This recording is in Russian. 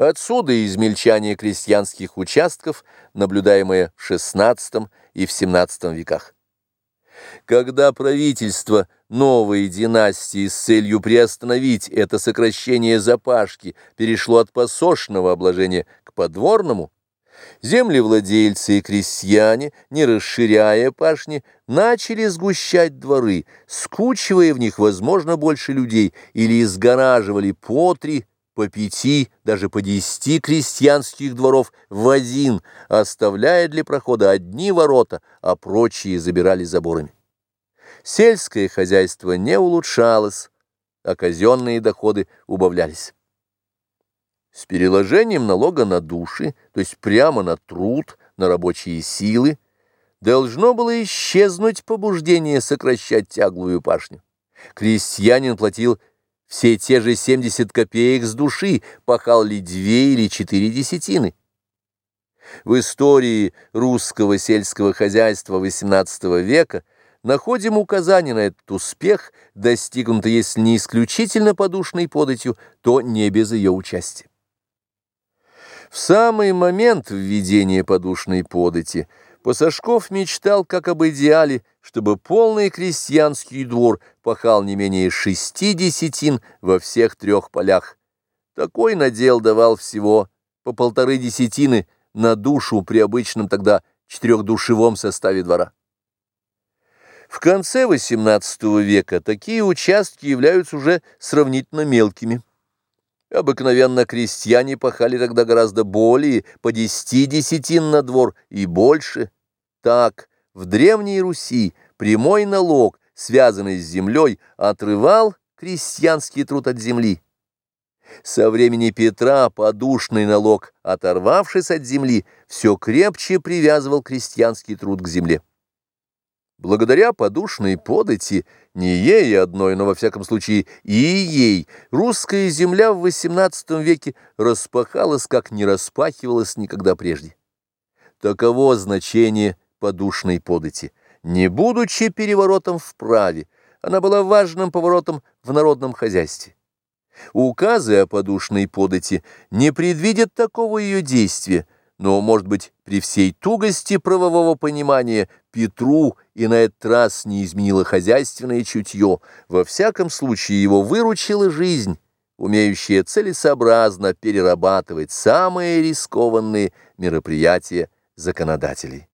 Отсюда измельчание крестьянских участков, наблюдаемое в XVI и в XVII веках. Когда правительство новой династии с целью приостановить это сокращение запашки перешло от посошного обложения к подворному, землевладельцы и крестьяне, не расширяя пашни, начали сгущать дворы, скучивая в них, возможно, больше людей, или изгораживали по три, по пяти, даже по десяти крестьянских дворов в один, оставляя для прохода одни ворота, а прочие забирали заборами. Сельское хозяйство не улучшалось, а казенные доходы убавлялись. С переложением налога на души, то есть прямо на труд, на рабочие силы, должно было исчезнуть побуждение сокращать тяглую пашню. Крестьянин платил все те же 70 копеек с души, пахал ли две или четыре десятины. В истории русского сельского хозяйства XVIII века находим указание на этот успех, достигнутый, если не исключительно подушной податью, то не без ее участия. В самый момент введения подушной подати Пасашков мечтал, как об идеале, чтобы полный крестьянский двор пахал не менее шести десятин во всех трех полях. Такой надел давал всего по полторы десятины на душу при обычном тогда четырехдушевом составе двора. В конце XVIII века такие участки являются уже сравнительно мелкими. Обыкновенно крестьяне пахали тогда гораздо более, по десяти десятин на двор и больше. Так, в Древней Руси прямой налог, связанный с землей, отрывал крестьянский труд от земли. Со времени Петра подушный налог, оторвавшись от земли, все крепче привязывал крестьянский труд к земле. Благодаря подушной подати, не ей одной, но во всяком случае и ей, русская земля в XVIII веке распахалась, как не распахивалась никогда прежде. Таково значение подушной подати. Не будучи переворотом в праве, она была важным поворотом в народном хозяйстве. Указы о подушной подати не предвидят такого ее действия, но, может быть, при всей тугости правового понимания Петру и на этот раз не изменило хозяйственное чутье, во всяком случае его выручила жизнь, умеющая целесообразно перерабатывать самые рискованные мероприятия законодателей.